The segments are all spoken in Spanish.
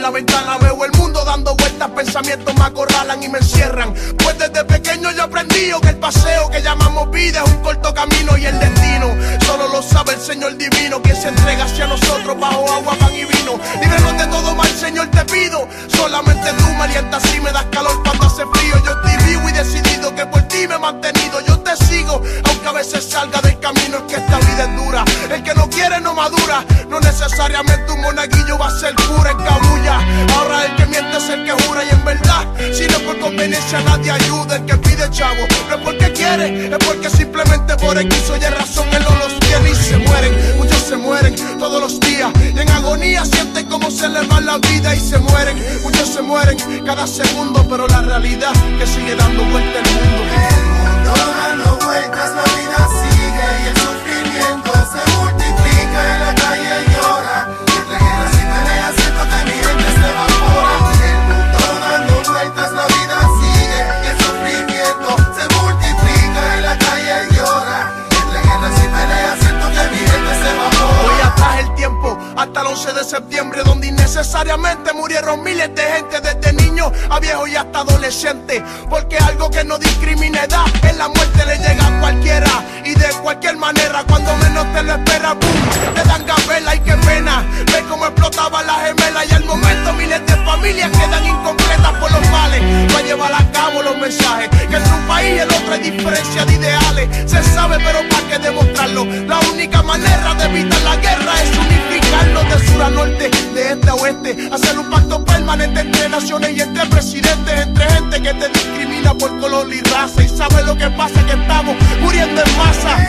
la ventana veo el mundo dando vueltas, pensamientos me acorralan y me encierran. Pues desde pequeño yo aprendí que el paseo que llamamos vida es un corto camino y el destino solo lo sabe el Señor divino, que se entrega hacia nosotros bajo salga del camino, es que esta vida es dura. El que no quiere no madura, no necesariamente un monaguillo va a ser pura en cabulla. Ahora el que miente es el que jura y en verdad, si no por conveniencia nadie ayuda. El que pide chavo, no es porque quiere, es porque simplemente por X o Y razón él no los tiene y se mueren. Muchos se mueren todos los días y en agonía sienten como se les va la vida y se mueren. Muchos se mueren cada segundo, pero la realidad que sigue dando vuelta el mundo. El dando vueltas, la vida sigue y el sufrimiento se multiplica en la calle llora. Entre guerras y peleas siento que mi gente se evapora. El mundo dando vueltas, la vida sigue y el sufrimiento se multiplica en la calle llora. Entre guerras y peleas siento que mi gente se evapora. Voy atrás el tiempo hasta el 11 de septiembre donde innecesariamente murieron miles de gente desde a viejo y hasta adolescente. Porque algo que no discrimina edad en la muerte le llega a cualquiera. Y de cualquier manera cuando menos te lo espera boom te dan gabela y qué pena. Ve cómo explotaba la gemela y al momento miles de familias quedan incompletas por los males va a llevar a cabo los mensajes. Que entre un país y el otro hay diferencia de ideales. Se sabe pero para qué demostrarlo. La única manera de evitar la guerra es unificarnos de sur a norte de este a oeste. Hacer un pacto permanente entre naciones y entre presidentes. Entre gente que te discrimina por color y raza. Y sabe lo que pasa que estamos muriendo en masa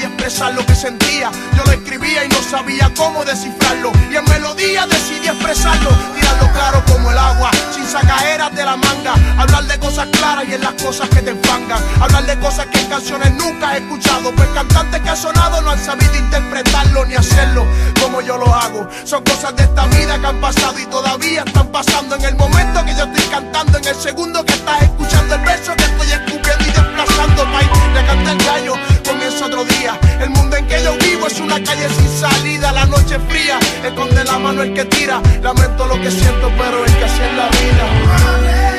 podía expresar lo que sentía. Yo lo escribía y no sabía cómo descifrarlo. Y en melodía decidí expresarlo. Tirarlo claro como el agua Sin sacajeras de la manga. Hablar de cosas claras y en las cosas que te enfangan. Hablar de cosas que en canciones nunca he escuchado. Pues cantantes que han sonado no han sabido interpretarlo ni hacerlo como yo lo hago. Son cosas de esta vida que han pasado y todavía están pasando En el momento que yo estoy cantando. En el segundo que estás escuchando el verso que estoy escupiendo calle sin salida La noche fría, esconde la mano el que tira Lamento lo que siento pero es que así es la vida